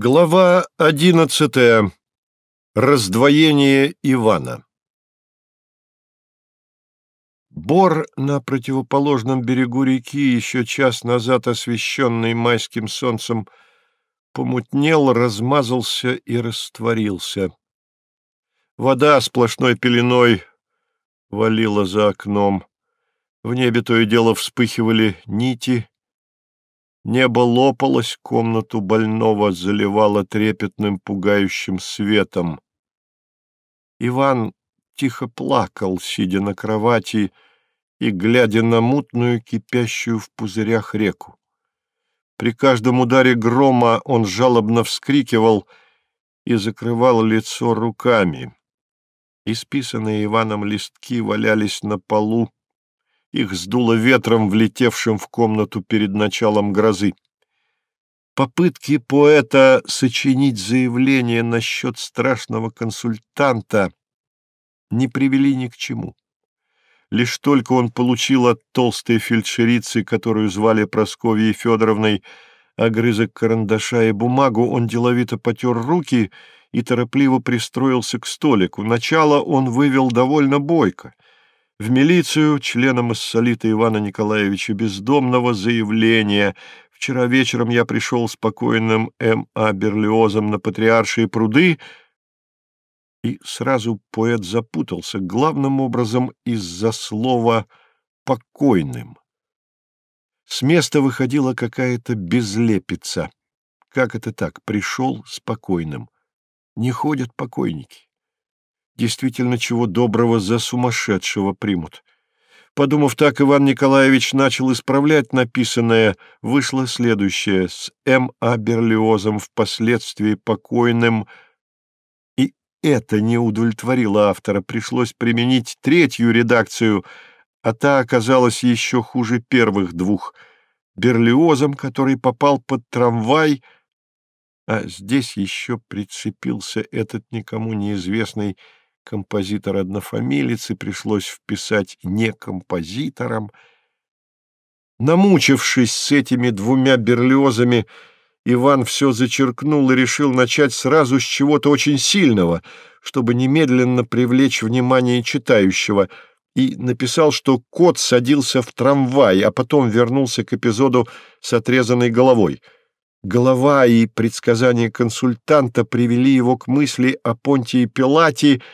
Глава одиннадцатая. Раздвоение Ивана. Бор на противоположном берегу реки, еще час назад освещенный майским солнцем, помутнел, размазался и растворился. Вода сплошной пеленой валила за окном. В небе то и дело вспыхивали нити, Небо лопалось, комнату больного заливало трепетным пугающим светом. Иван тихо плакал, сидя на кровати и глядя на мутную, кипящую в пузырях реку. При каждом ударе грома он жалобно вскрикивал и закрывал лицо руками. Исписанные Иваном листки валялись на полу, их сдуло ветром, влетевшим в комнату перед началом грозы. Попытки поэта сочинить заявление насчет страшного консультанта не привели ни к чему. Лишь только он получил от толстой фельдшерицы, которую звали Прасковьей Федоровной, огрызок карандаша и бумагу, он деловито потер руки и торопливо пристроился к столику. Начало он вывел довольно бойко — в милицию членам Иссолита Ивана Николаевича Бездомного заявление. Вчера вечером я пришел спокойным М.А. Берлиозом на Патриаршие пруды, и сразу поэт запутался, главным образом из-за слова «покойным». С места выходила какая-то безлепица. Как это так? Пришел спокойным. Не ходят покойники действительно чего доброго за сумасшедшего примут. Подумав так, Иван Николаевич начал исправлять написанное. Вышло следующее с М.А. Берлиозом, впоследствии покойным. И это не удовлетворило автора. Пришлось применить третью редакцию, а та оказалась еще хуже первых двух. Берлиозом, который попал под трамвай, а здесь еще прицепился этот никому неизвестный композитор-однофамилец, и пришлось вписать не композитором. Намучившись с этими двумя берлиозами, Иван все зачеркнул и решил начать сразу с чего-то очень сильного, чтобы немедленно привлечь внимание читающего, и написал, что кот садился в трамвай, а потом вернулся к эпизоду с отрезанной головой. Голова и предсказания консультанта привели его к мысли о Понтии Пилате —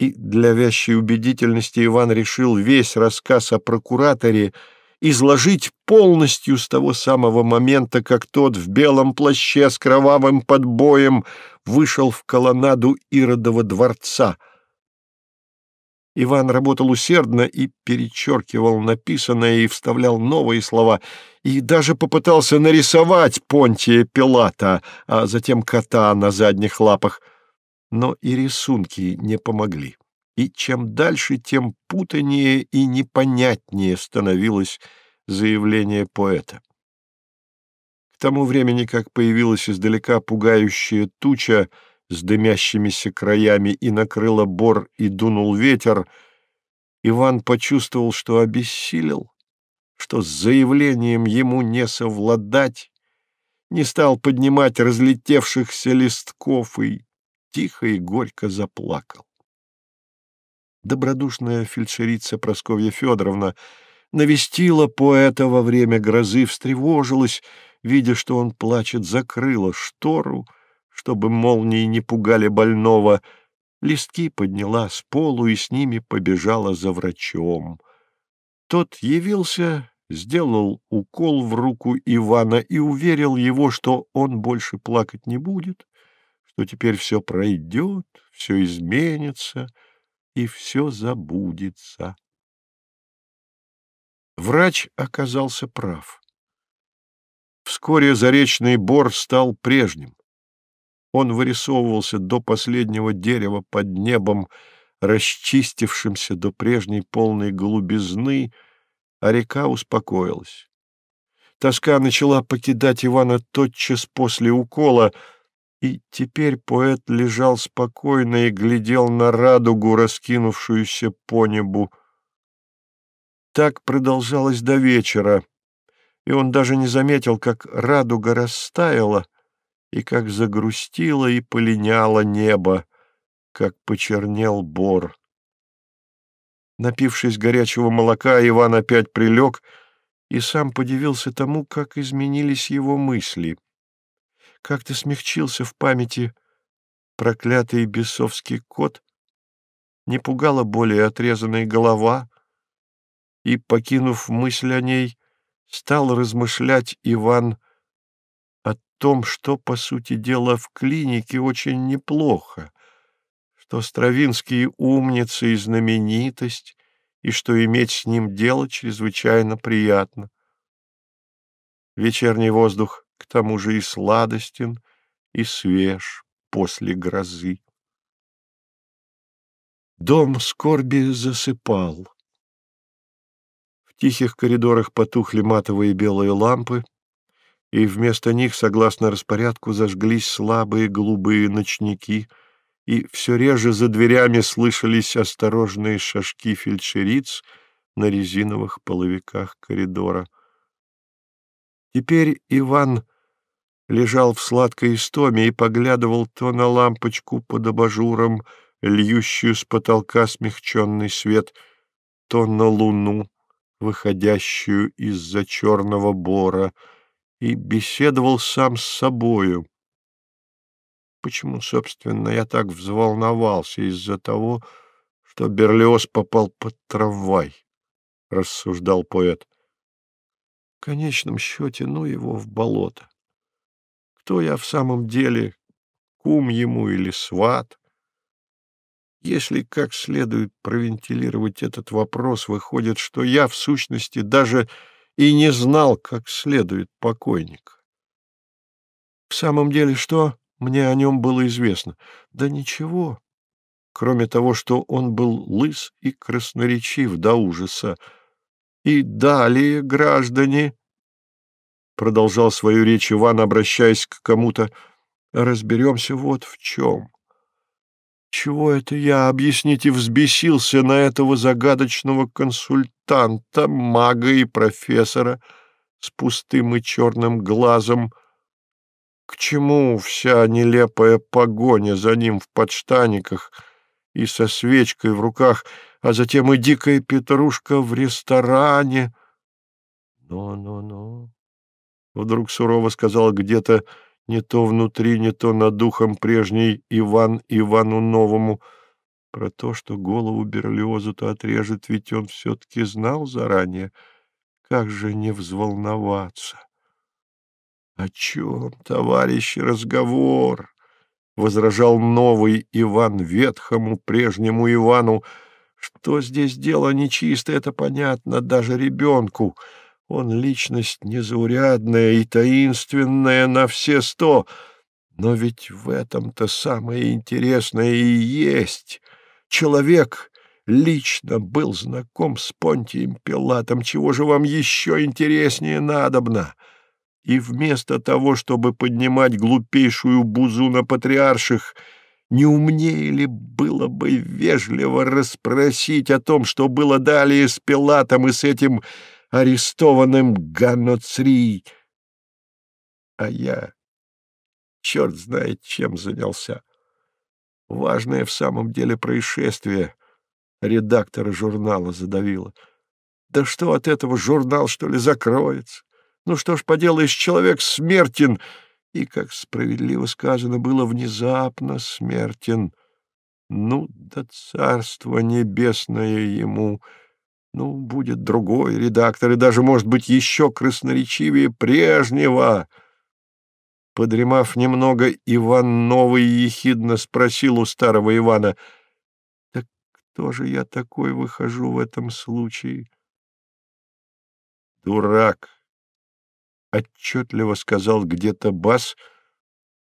и для вящей убедительности Иван решил весь рассказ о прокураторе изложить полностью с того самого момента, как тот в белом плаще с кровавым подбоем вышел в колоннаду Иродова дворца. Иван работал усердно и перечеркивал написанное и вставлял новые слова, и даже попытался нарисовать Понтия Пилата, а затем кота на задних лапах — но и рисунки не помогли. И чем дальше, тем путанее и непонятнее становилось заявление поэта. К тому времени, как появилась издалека пугающая туча с дымящимися краями и накрыла бор и дунул ветер, Иван почувствовал, что обессилел, что с заявлением ему не совладать, не стал поднимать разлетевшихся листков и тихо и горько заплакал. Добродушная фельдшерица Прасковья Федоровна навестила поэта во время грозы, встревожилась, видя, что он плачет, закрыла штору, чтобы молнии не пугали больного, листки подняла с полу и с ними побежала за врачом. Тот явился, сделал укол в руку Ивана и уверил его, что он больше плакать не будет, что теперь все пройдет, все изменится и все забудется. Врач оказался прав. Вскоре заречный бор стал прежним. Он вырисовывался до последнего дерева под небом, расчистившимся до прежней полной голубизны, а река успокоилась. Тоска начала покидать Ивана тотчас после укола — и теперь поэт лежал спокойно и глядел на радугу, раскинувшуюся по небу. Так продолжалось до вечера, и он даже не заметил, как радуга растаяла, и как загрустило и полиняло небо, как почернел бор. Напившись горячего молока, Иван опять прилег и сам подивился тому, как изменились его мысли. Как-то смягчился в памяти проклятый бесовский кот, не пугала более отрезанная голова, и, покинув мысль о ней, стал размышлять Иван о том, что, по сути дела, в клинике очень неплохо, что Стравинский умница и знаменитость, и что иметь с ним дело чрезвычайно приятно. Вечерний воздух к тому же и сладостен, и свеж после грозы. Дом скорби засыпал. В тихих коридорах потухли матовые белые лампы, и вместо них, согласно распорядку, зажглись слабые голубые ночники — и все реже за дверями слышались осторожные шажки фельдшериц на резиновых половиках коридора. Теперь Иван лежал в сладкой истоме и поглядывал то на лампочку под абажуром, льющую с потолка смягченный свет, то на луну, выходящую из-за черного бора, и беседовал сам с собою. Почему, собственно, я так взволновался из-за того, что Берлиоз попал под трамвай? — рассуждал поэт. В конечном счете, ну его в болото. Кто я в самом деле, кум ему или сват? Если как следует провентилировать этот вопрос, выходит, что я, в сущности, даже и не знал, как следует покойника. В самом деле, что? мне о нем было известно? Да ничего, кроме того, что он был лыс и красноречив до ужаса. И далее, граждане, — продолжал свою речь Иван, обращаясь к кому-то, — разберемся вот в чем. Чего это я, объясните, взбесился на этого загадочного консультанта, мага и профессора с пустым и черным глазом, к чему вся нелепая погоня за ним в подштаниках и со свечкой в руках, а затем и дикая петрушка в ресторане? «Ну-ну-ну», — вдруг сурово сказал где-то не то внутри, не то над духом прежний Иван Ивану Новому, про то, что голову Берлиозу-то отрежет, ведь он все-таки знал заранее, как же не взволноваться. «О чем, товарищ, разговор?» — возражал новый Иван ветхому прежнему Ивану. «Что здесь дело нечисто, это понятно даже ребенку. Он личность незаурядная и таинственная на все сто. Но ведь в этом-то самое интересное и есть. Человек лично был знаком с Понтием Пилатом. Чего же вам еще интереснее надобно?» И вместо того, чтобы поднимать глупейшую бузу на патриарших, не умнее ли было бы вежливо расспросить о том, что было далее с Пилатом и с этим арестованным Ганоцри? А я, черт знает, чем занялся. Важное в самом деле происшествие редактора журнала задавило. Да что от этого журнал, что ли, закроется? Ну что ж поделаешь, человек смертен, и, как справедливо сказано было, внезапно смертен. Ну, да царство небесное ему. Ну, будет другой редактор, и даже, может быть, еще красноречивее прежнего. Подремав немного, Иван Новый ехидно спросил у старого Ивана, «Так кто же я такой выхожу в этом случае?» «Дурак!» — отчетливо сказал где-то бас,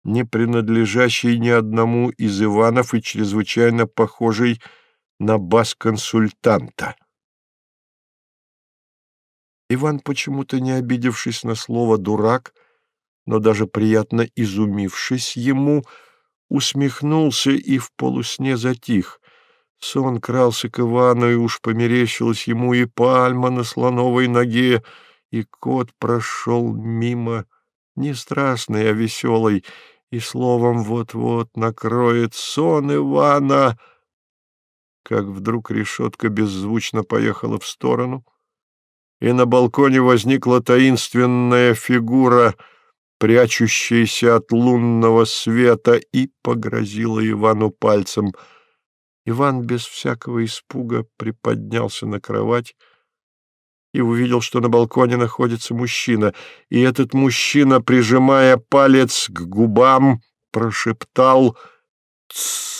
не принадлежащий ни одному из Иванов и чрезвычайно похожий на бас консультанта. Иван, почему-то не обидевшись на слово «дурак», но даже приятно изумившись ему, усмехнулся и в полусне затих. Сон крался к Ивану, и уж померещилась ему и пальма на слоновой ноге, и кот прошел мимо, не страшный, а веселый, и словом вот-вот накроет сон Ивана, как вдруг решетка беззвучно поехала в сторону, и на балконе возникла таинственная фигура, прячущаяся от лунного света, и погрозила Ивану пальцем. Иван без всякого испуга приподнялся на кровать, и увидел, что на балконе находится мужчина, и этот мужчина, прижимая палец к губам, прошептал «Тссс».